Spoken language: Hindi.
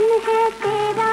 है तेरा।